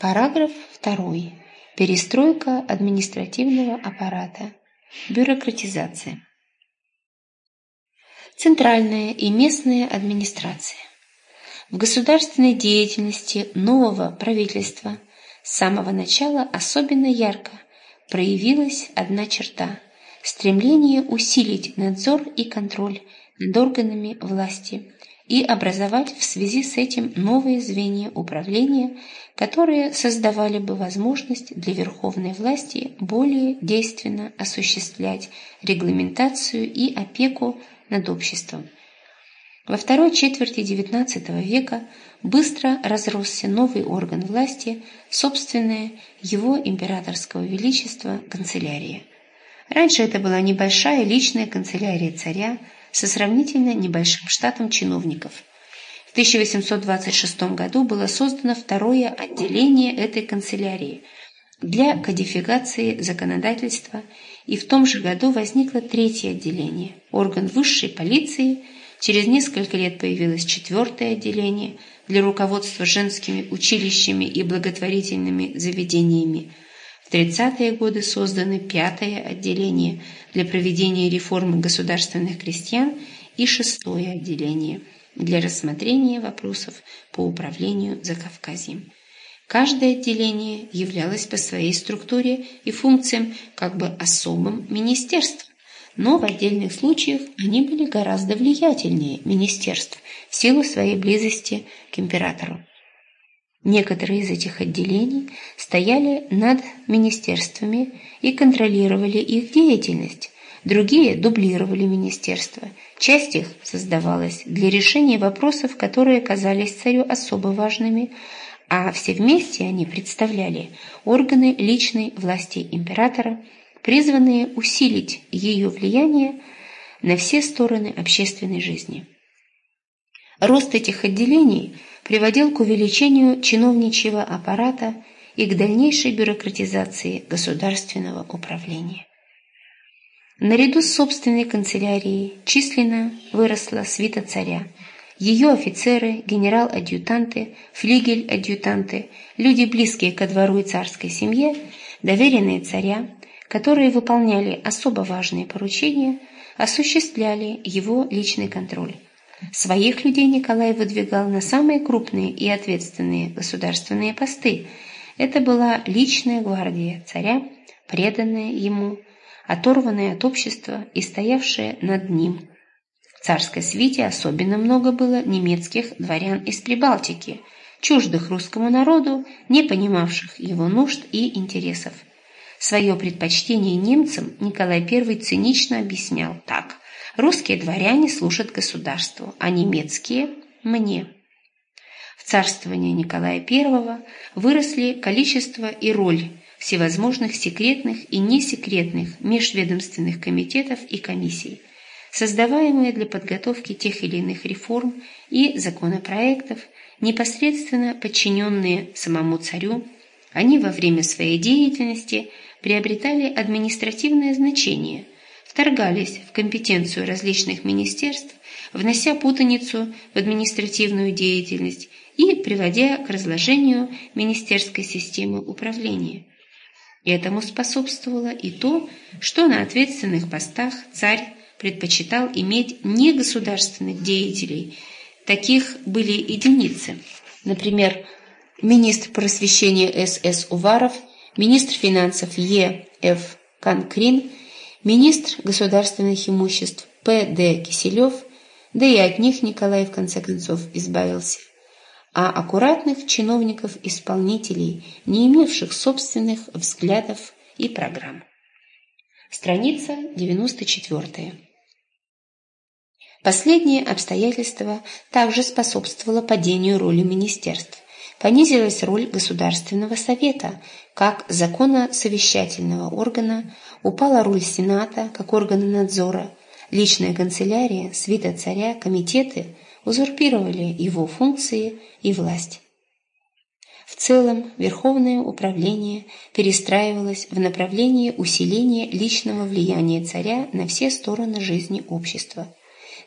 Параграф 2. Перестройка административного аппарата. Бюрократизация. Центральная и местная администрация. В государственной деятельности нового правительства с самого начала особенно ярко проявилась одна черта – стремление усилить надзор и контроль над органами власти и образовать в связи с этим новые звенья управления, которые создавали бы возможность для верховной власти более действенно осуществлять регламентацию и опеку над обществом. Во второй четверти XIX века быстро разросся новый орган власти, собственное его императорского величества канцелярия. Раньше это была небольшая личная канцелярия царя – со сравнительно небольшим штатом чиновников. В 1826 году было создано второе отделение этой канцелярии для кодификации законодательства, и в том же году возникло третье отделение, орган высшей полиции, через несколько лет появилось четвертое отделение для руководства женскими училищами и благотворительными заведениями – в 30-е годы созданы пятое отделение для проведения реформы государственных крестьян и шестое отделение для рассмотрения вопросов по управлению Закавказьем. Каждое отделение являлось по своей структуре и функциям как бы особым министерством, но в отдельных случаях они были гораздо влиятельнее министерств в силу своей близости к императору. Некоторые из этих отделений стояли над министерствами и контролировали их деятельность, другие дублировали министерства. Часть их создавалась для решения вопросов, которые казались царю особо важными, а все вместе они представляли органы личной власти императора, призванные усилить ее влияние на все стороны общественной жизни. Рост этих отделений – приводил к увеличению чиновничьего аппарата и к дальнейшей бюрократизации государственного управления. Наряду с собственной канцелярией численно выросла свита царя. Ее офицеры, генерал-адъютанты, флигель-адъютанты, люди, близкие ко двору и царской семье, доверенные царя, которые выполняли особо важные поручения, осуществляли его личный контроль. Своих людей Николай выдвигал на самые крупные и ответственные государственные посты. Это была личная гвардия царя, преданная ему, оторванная от общества и стоявшая над ним. В царской свите особенно много было немецких дворян из Прибалтики, чуждых русскому народу, не понимавших его нужд и интересов. Свое предпочтение немцам Николай I цинично объяснял так – Русские дворяне служат государству, а немецкие – мне. В царствовании Николая I выросли количество и роль всевозможных секретных и несекретных межведомственных комитетов и комиссий, создаваемые для подготовки тех или иных реформ и законопроектов, непосредственно подчиненные самому царю, они во время своей деятельности приобретали административное значение – вторгались в компетенцию различных министерств, внося путаницу в административную деятельность и приводя к разложению министерской системы управления. Этому способствовало и то, что на ответственных постах царь предпочитал иметь не государственных деятелей, таких были единицы. Например, министр просвещения С.С. Уваров, министр финансов Е. Ф. Министр государственных имуществ П. Д. Киселев, да и от них Николай в конце концов избавился, а аккуратных чиновников-исполнителей, не имевших собственных взглядов и программ. Страница 94. Последнее обстоятельство также способствовало падению роли министерств. Понизилась роль Государственного совета как законно-совещательного органа, упала роль Сената как органа надзора, личная канцелярия, свита царя, комитеты узурпировали его функции и власть. В целом, Верховное управление перестраивалось в направлении усиления личного влияния царя на все стороны жизни общества,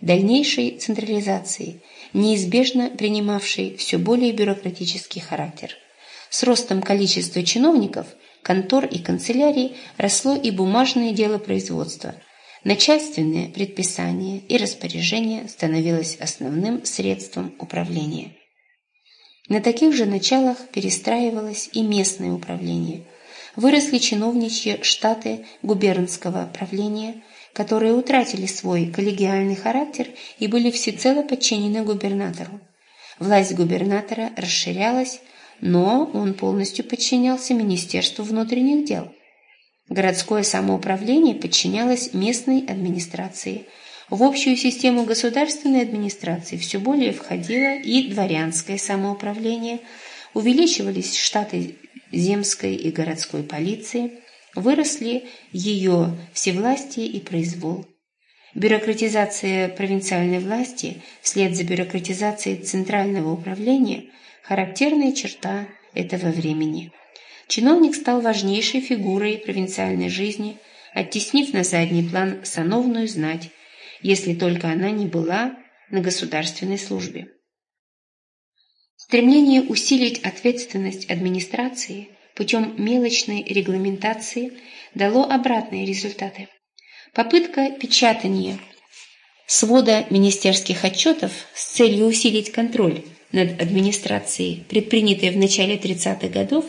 дальнейшей централизации, неизбежно принимавшей все более бюрократический характер – С ростом количества чиновников, контор и канцелярий росло и бумажное дело производства. Начальственное предписание и распоряжение становилось основным средством управления. На таких же началах перестраивалось и местное управление. Выросли чиновничьи штаты губернского правления, которые утратили свой коллегиальный характер и были всецело подчинены губернатору. Власть губернатора расширялась, но он полностью подчинялся Министерству внутренних дел. Городское самоуправление подчинялось местной администрации. В общую систему государственной администрации все более входило и дворянское самоуправление, увеличивались штаты земской и городской полиции, выросли ее всевластие и произвол. Бюрократизация провинциальной власти вслед за бюрократизацией центрального управления – характерная черта этого времени. Чиновник стал важнейшей фигурой провинциальной жизни, оттеснив на задний план сановную знать, если только она не была на государственной службе. Стремление усилить ответственность администрации путем мелочной регламентации дало обратные результаты. Попытка печатания свода министерских отчетов с целью усилить контроль над администрацией, предпринятая в начале 30-х годов,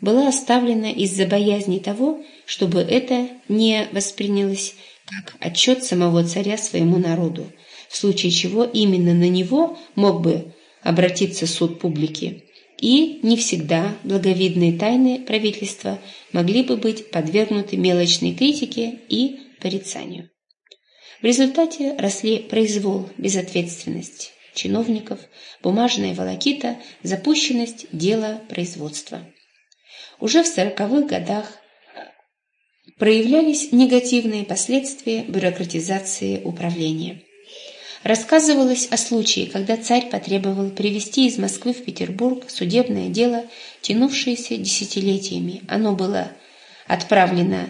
была оставлена из-за боязни того, чтобы это не воспринялось как отчет самого царя своему народу, в случае чего именно на него мог бы обратиться суд публики. И не всегда благовидные тайны правительства могли бы быть подвергнуты мелочной критике и порицанию. В результате росли произвол, безответственность чиновников, бумажная волокита, запущенность дела производства. Уже в сороковых годах проявлялись негативные последствия бюрократизации управления. Рассказывалось о случае, когда царь потребовал привести из Москвы в Петербург судебное дело, тянувшееся десятилетиями. Оно было отправлено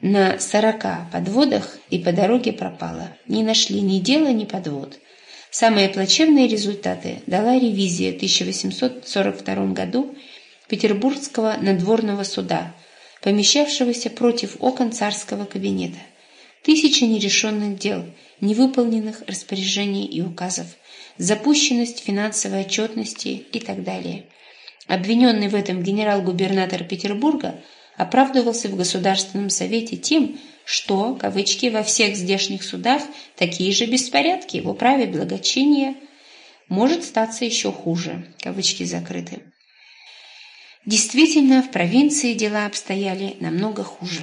на сорока подводах и по дороге пропала. Не нашли ни дела, ни подвод. Самые плачевные результаты дала ревизия в 1842 году Петербургского надворного суда, помещавшегося против окон царского кабинета. Тысячи нерешенных дел, невыполненных распоряжений и указов, запущенность финансовой отчетности и так далее. Обвиненный в этом генерал-губернатор Петербурга – оправдывался в Государственном Совете тем, что, кавычки, во всех здешних судах такие же беспорядки в управе благочиния может статься еще хуже, кавычки закрыты. Действительно, в провинции дела обстояли намного хуже.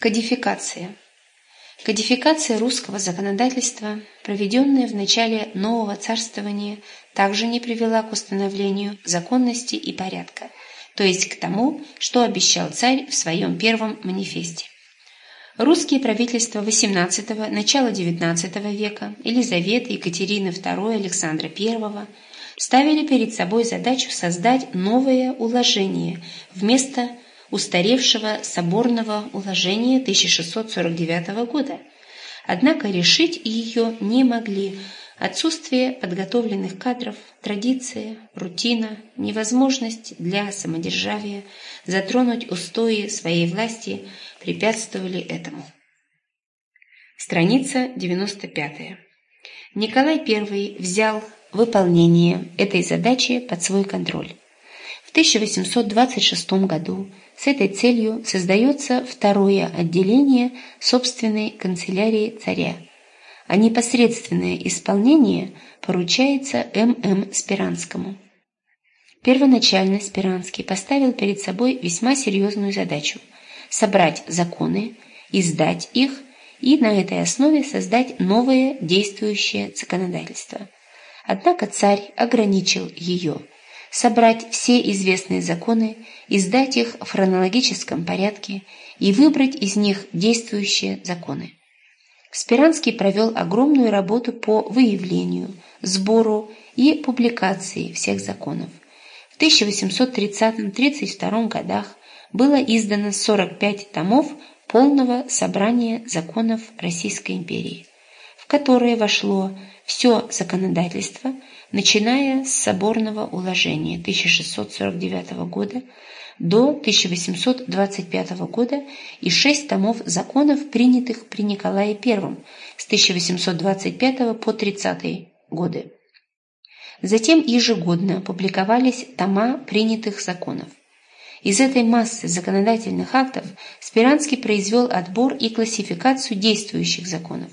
Кодификация. Кодификация русского законодательства, проведенная в начале нового царствования, также не привела к установлению законности и порядка – то есть к тому, что обещал царь в своем первом манифесте. Русские правительства XVIII – начала XIX века, Елизаветы, Екатерины II, Александра I ставили перед собой задачу создать новое уложение вместо устаревшего соборного уложения 1649 года. Однако решить ее не могли – Отсутствие подготовленных кадров, традиция, рутина, невозможность для самодержавия затронуть устои своей власти препятствовали этому. Страница 95. Николай I взял выполнение этой задачи под свой контроль. В 1826 году с этой целью создается второе отделение собственной канцелярии царя – а непосредственное исполнение поручается М.М. Спиранскому. Первоначально Спиранский поставил перед собой весьма серьезную задачу – собрать законы, издать их и на этой основе создать новое действующее законодательство. Однако царь ограничил ее – собрать все известные законы, издать их в хронологическом порядке и выбрать из них действующие законы. Спиранский провел огромную работу по выявлению, сбору и публикации всех законов. В 1830-32 годах было издано 45 томов полного собрания законов Российской империи, которое вошло все законодательство, начиная с соборного уложения 1649 года до 1825 года и шесть томов законов, принятых при Николае I с 1825 по 30 годы. Затем ежегодно публиковались тома принятых законов. Из этой массы законодательных актов Спиранский произвел отбор и классификацию действующих законов.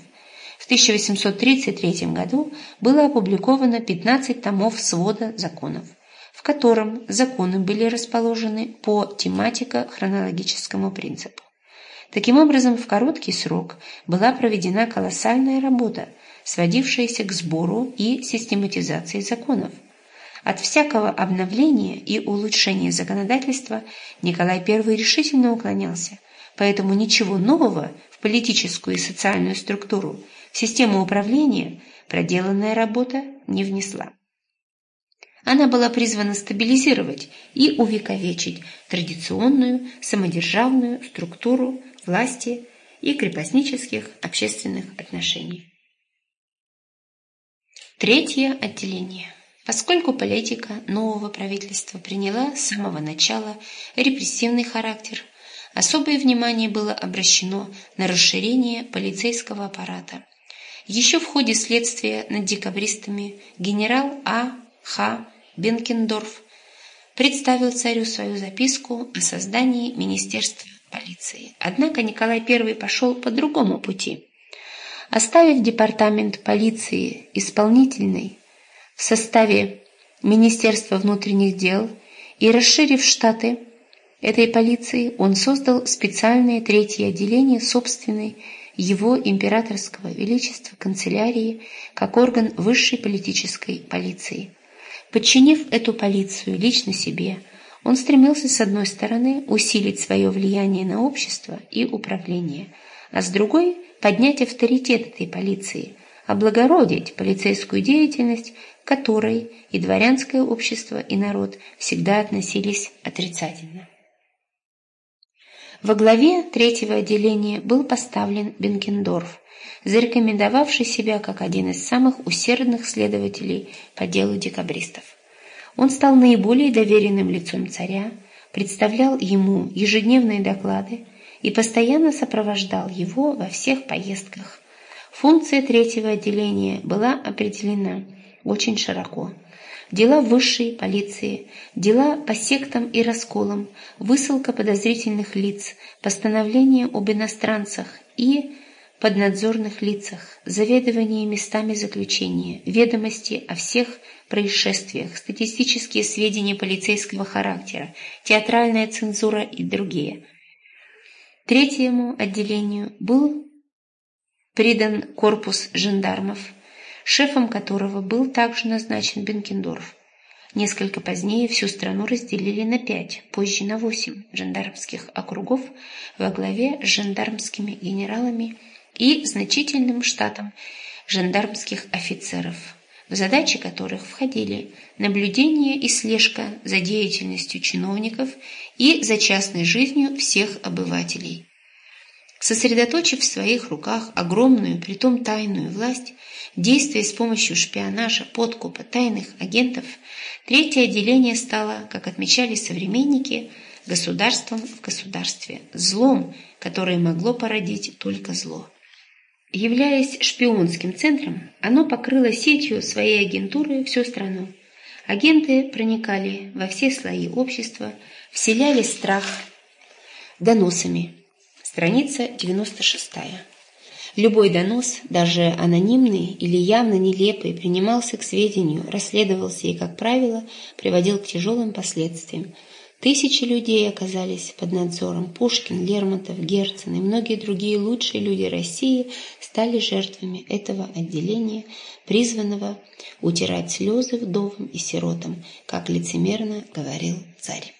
В 1833 году было опубликовано 15 томов свода законов, в котором законы были расположены по тематико-хронологическому принципу. Таким образом, в короткий срок была проведена колоссальная работа, сводившаяся к сбору и систематизации законов. От всякого обновления и улучшения законодательства Николай I решительно уклонялся, поэтому ничего нового в политическую и социальную структуру, в систему управления проделанная работа не внесла. Она была призвана стабилизировать и увековечить традиционную самодержавную структуру власти и крепостнических общественных отношений. Третье отделение. Поскольку политика нового правительства приняла с самого начала репрессивный характер, особое внимание было обращено на расширение полицейского аппарата. Еще в ходе следствия над декабристами генерал А. Х. Бенкендорф представил царю свою записку о создании Министерства полиции. Однако Николай I пошел по другому пути. Оставив департамент полиции исполнительной в составе Министерства внутренних дел и расширив штаты этой полиции, он создал специальное третье отделение собственной его императорского величества канцелярии как орган высшей политической полиции. Подчинив эту полицию лично себе, он стремился с одной стороны усилить свое влияние на общество и управление, а с другой – поднять авторитет этой полиции, облагородить полицейскую деятельность, к которой и дворянское общество, и народ всегда относились отрицательно. Во главе третьего отделения был поставлен Бенкендорф, зарекомендовавший себя как один из самых усердных следователей по делу декабристов. Он стал наиболее доверенным лицом царя, представлял ему ежедневные доклады и постоянно сопровождал его во всех поездках. Функция третьего отделения была определена очень широко. Дела высшей полиции, дела по сектам и расколам, высылка подозрительных лиц, постановление об иностранцах и поднадзорных лицах, заведование местами заключения, ведомости о всех происшествиях, статистические сведения полицейского характера, театральная цензура и другие. Третьему отделению был придан корпус жандармов, шефом которого был также назначен Бенкендорф. Несколько позднее всю страну разделили на пять, позже на восемь жандармских округов во главе с жандармскими генералами и значительным штатом жандармских офицеров, в задачи которых входили наблюдение и слежка за деятельностью чиновников и за частной жизнью всех обывателей. Сосредоточив в своих руках огромную, притом тайную власть, действуя с помощью шпионажа, подкупа, тайных агентов, третье отделение стало, как отмечали современники, государством в государстве, злом, которое могло породить только зло. Являясь шпионским центром, оно покрыло сетью своей агентуры всю страну. Агенты проникали во все слои общества, вселяли страх доносами. Страница 96. Любой донос, даже анонимный или явно нелепый, принимался к сведению, расследовался и, как правило, приводил к тяжелым последствиям – Тысячи людей оказались под надзором. Пушкин, Лермонтов, Герцен и многие другие лучшие люди России стали жертвами этого отделения, призванного утирать слезы вдовам и сиротам, как лицемерно говорил царь.